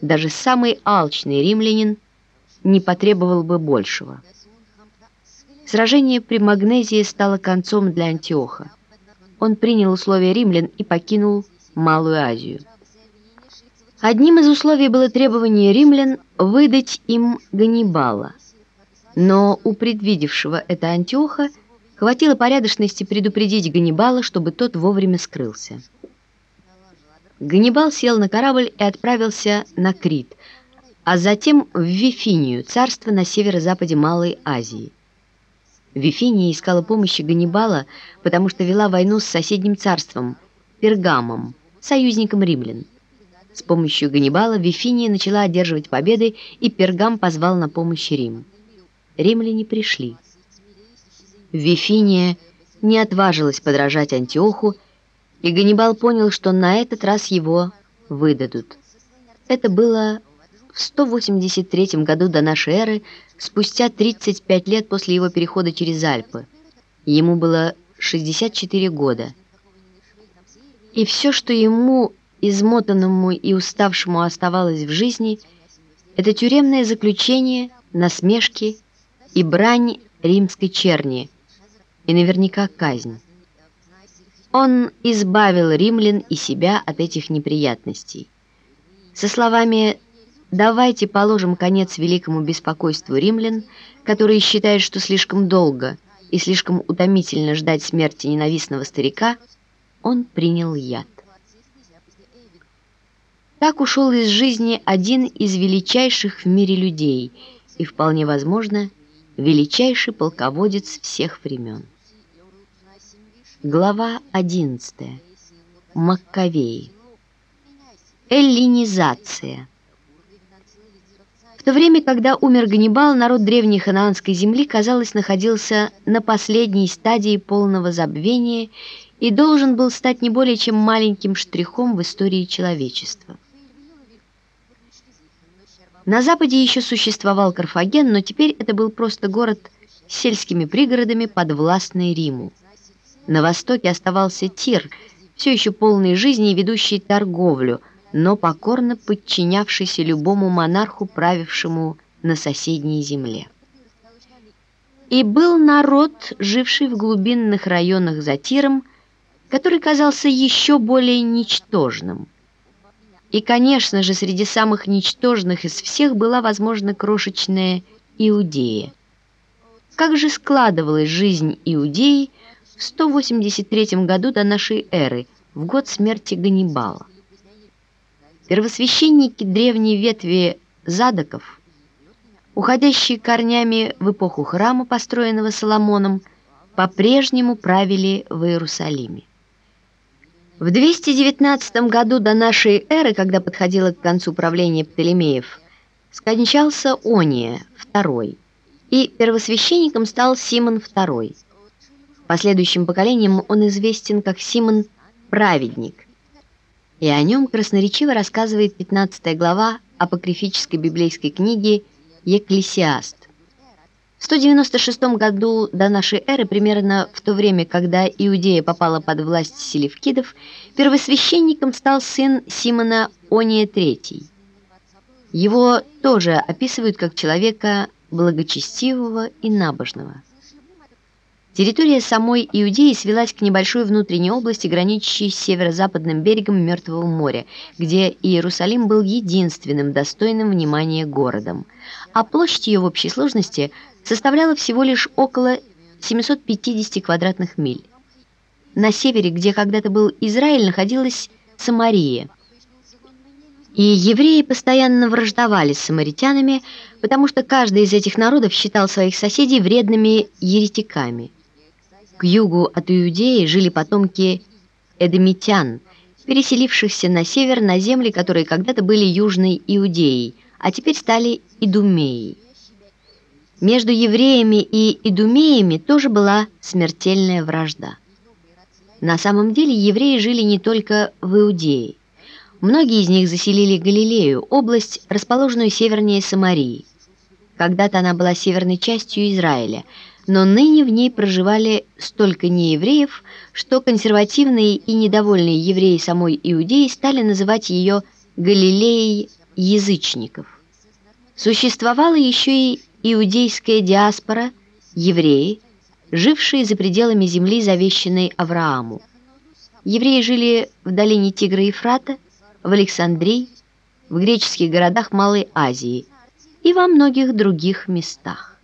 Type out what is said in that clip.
даже самый алчный римлянин не потребовал бы большего. Сражение при Магнезии стало концом для Антиоха. Он принял условия римлян и покинул Малую Азию. Одним из условий было требование римлян выдать им Ганнибала. Но у предвидевшего это Антиоха хватило порядочности предупредить Ганнибала, чтобы тот вовремя скрылся. Ганнибал сел на корабль и отправился на Крит, а затем в Вифинию, царство на северо-западе Малой Азии. Вифиния искала помощи Ганнибала, потому что вела войну с соседним царством, Пергамом, союзником римлян. С помощью Ганнибала Вифиния начала одерживать победы, и Пергам позвал на помощь Рим. Римляне пришли. Вифиния не отважилась подражать Антиоху, и Ганнибал понял, что на этот раз его выдадут. Это было в 183 году до нашей эры, спустя 35 лет после его перехода через Альпы. Ему было 64 года. И все, что ему измотанному и уставшему оставалось в жизни, это тюремное заключение, насмешки и брань римской черни, и наверняка казнь. Он избавил римлян и себя от этих неприятностей. Со словами «давайте положим конец великому беспокойству римлян», которые считают, что слишком долго и слишком утомительно ждать смерти ненавистного старика, он принял яд. Так ушел из жизни один из величайших в мире людей и, вполне возможно, величайший полководец всех времен. Глава 11. Маккавеи. Эллинизация. В то время, когда умер Ганнибал, народ древней ханаанской земли, казалось, находился на последней стадии полного забвения и должен был стать не более чем маленьким штрихом в истории человечества. На западе еще существовал Карфаген, но теперь это был просто город с сельскими пригородами, подвластный Риму. На востоке оставался Тир, все еще полный жизни и ведущий торговлю, но покорно подчинявшийся любому монарху, правившему на соседней земле. И был народ, живший в глубинных районах за Тиром, который казался еще более ничтожным – и, конечно же, среди самых ничтожных из всех была, возможно, крошечная Иудея. Как же складывалась жизнь Иудеи в 183 году до нашей эры, в год смерти Ганнибала? Первосвященники древней ветви Задоков, уходящие корнями в эпоху храма, построенного Соломоном, по-прежнему правили в Иерусалиме. В 219 году до нашей эры, когда подходило к концу правления Птолемеев, скончался Ония II, и первосвященником стал Симон II. Последующим поколениям он известен как Симон Праведник, и о нем красноречиво рассказывает 15 глава апокрифической библейской книги «Екклесиаст». В 196 году до нашей эры, примерно в то время, когда Иудея попала под власть селевкидов, первосвященником стал сын Симона Ония III. Его тоже описывают как человека благочестивого и набожного. Территория самой Иудеи свелась к небольшой внутренней области, граничащей с северо-западным берегом Мертвого моря, где Иерусалим был единственным достойным внимания городом, а площадь ее в общей сложности – составляла всего лишь около 750 квадратных миль. На севере, где когда-то был Израиль, находилась Самария. И евреи постоянно враждовали с самаритянами, потому что каждый из этих народов считал своих соседей вредными еретиками. К югу от Иудеи жили потомки эдомитян, переселившихся на север на земли, которые когда-то были Южной Иудеей, а теперь стали Идумеей. Между евреями и идумеями тоже была смертельная вражда. На самом деле евреи жили не только в Иудее. Многие из них заселили Галилею, область, расположенную севернее Самарии. Когда-то она была северной частью Израиля, но ныне в ней проживали столько неевреев, что консервативные и недовольные евреи самой Иудеи стали называть ее Галилеей язычников. Существовала еще и иудейская диаспора, евреи, жившие за пределами земли, завещанной Аврааму. Евреи жили в долине Тигра и Ефрата, в Александрии, в греческих городах Малой Азии и во многих других местах.